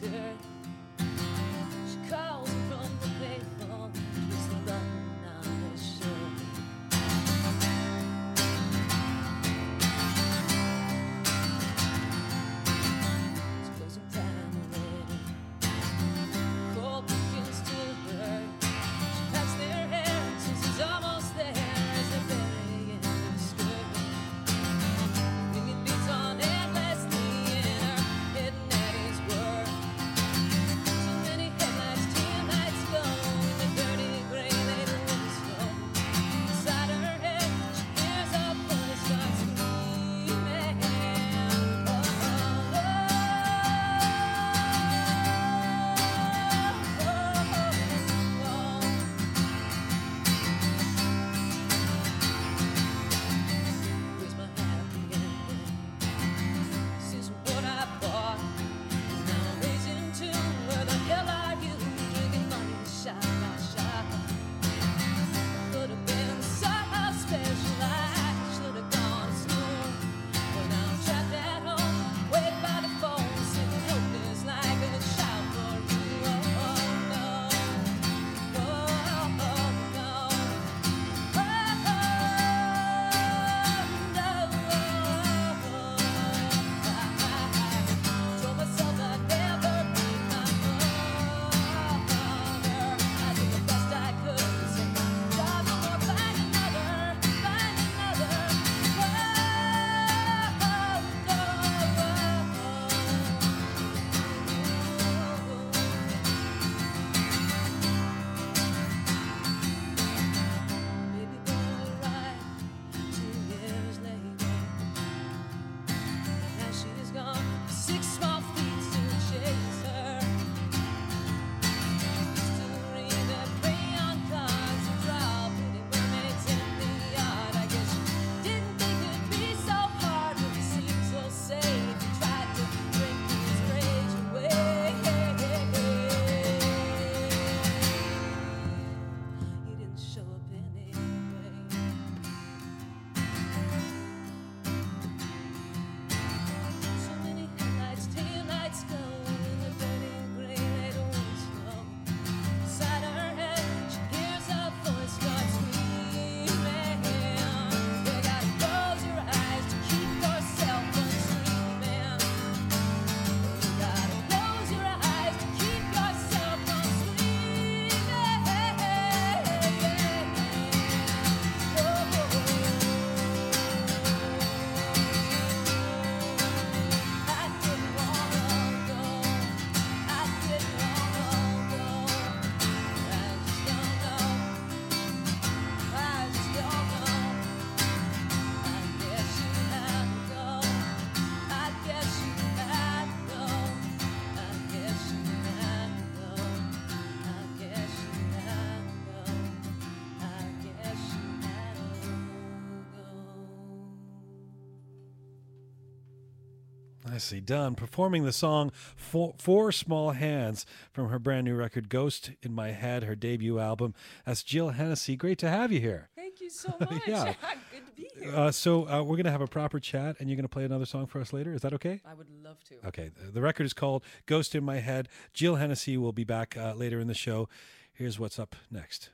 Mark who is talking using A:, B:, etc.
A: good. I
B: see Done performing the song Four, Four Small Hands from her brand new record Ghost in My Head, her debut album. That's Jill Hennessy. Great to have you here.
C: Thank you so much.
B: yeah.
C: Good to be here.
B: Uh, so, uh, we're going to have a proper chat and you're going to play another song for us later. Is that okay?
C: I would love to.
B: Okay. The record is called Ghost in My Head. Jill Hennessy will be back uh, later in the show. Here's what's up next.